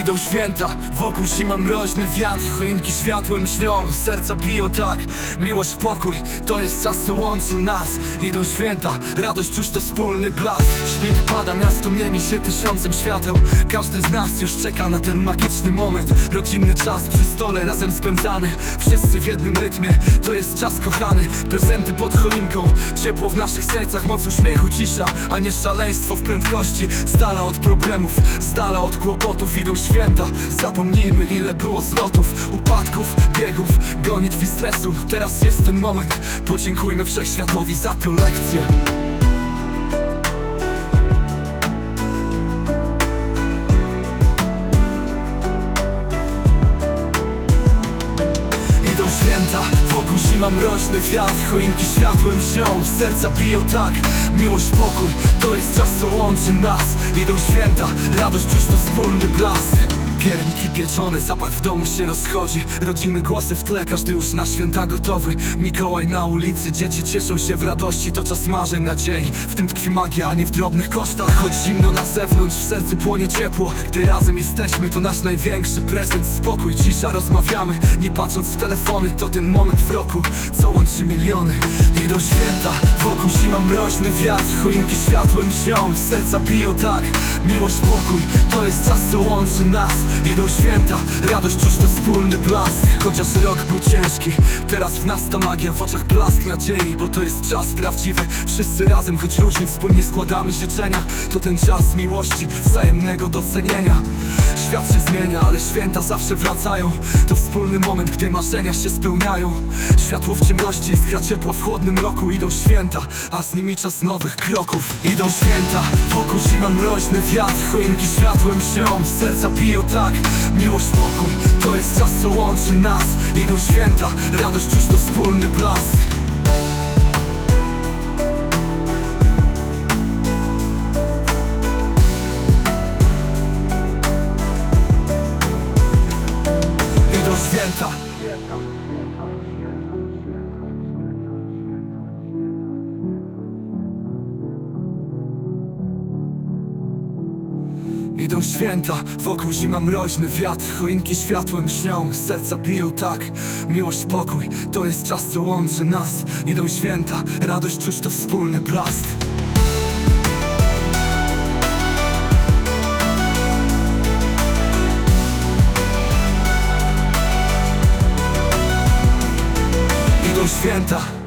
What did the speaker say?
Idą święta, wokół zima mroźny wiatr. Choinki światłem śnią, serca biją tak. Miłość, pokój, to jest czas co łączy nas. Idą święta, radość czuć to wspólny blask. Śnieg pada, miasto mieni się tysiącem świateł. Każdy z nas już czeka na ten magiczny moment. Rodzinny czas przy stole razem spędzany. Wszyscy w jednym rytmie, to jest czas kochany. Prezenty pod choinką, ciepło w naszych sercach Moc uśmiechu, cisza, a nie szaleństwo w prędkości. Z dala od problemów, z dala od kłopotów Idą święta, zapomnijmy ile było zlotów Upadków, biegów, gonitw i stresu. Teraz jest ten moment, podziękujmy Wszechświatowi za tę lekcję zima mroźny wiatr Choinki światłem śnią, serca biją tak. Miłość, pokój, to jest czas co łączy nas. Idą święta, radość czuć to wspólny blask Pierniki pieczone, zapach w domu się rozchodzi. Rodzimy głosy w tle, każdy już na święta gotowy. Mikołaj na ulicy, dzieci cieszą się w radości. To czas marzeń, nadziei, w tym tkwi magia, a nie w drobnych kosztach. Choć zimno na zewnątrz, w sercu płonie ciepło. Gdy razem jesteśmy, to nasz największy prezent. Spokój, cisza, rozmawiamy, nie patrząc w telefony To ten moment w roku, co łączy miliony? Idą święta, wokół zima mroźny wiatr. Choinki światłem śnią, serca biją tak. Miłość, pokój, to jest czas co łączy nas Idą święta, radość czuć to wspólny blask. Chociaż rok był ciężki, teraz w nas ta magia W oczach blask nadziei, bo to jest czas prawdziwy. Wszyscy razem, choć różnie wspólnie składamy życzenia To ten czas miłości, wzajemnego docenienia. Świat się zmienia, ale święta zawsze wracają. To wspólny moment, gdy marzenia się spełniają. Światło w ciemności, iskra ciepła w chłodnym roku. Idą święta, a z nimi czas nowych kroków. Idą święta, wokół zima mroźny wiatr. Choinki światłem śnią, serca biją tak Miłość, pokój, to jest czas co łączy nas. Idą święta, radość czuć to wspólny blask. Idą święta Idą święta, wokół zima mroźny wiatr. Choinki światłem śnią, serca biją tak. Miłość, pokój, to jest czas co łączy nas. Idą święta, radość czuć to wspólny blask. Idą święta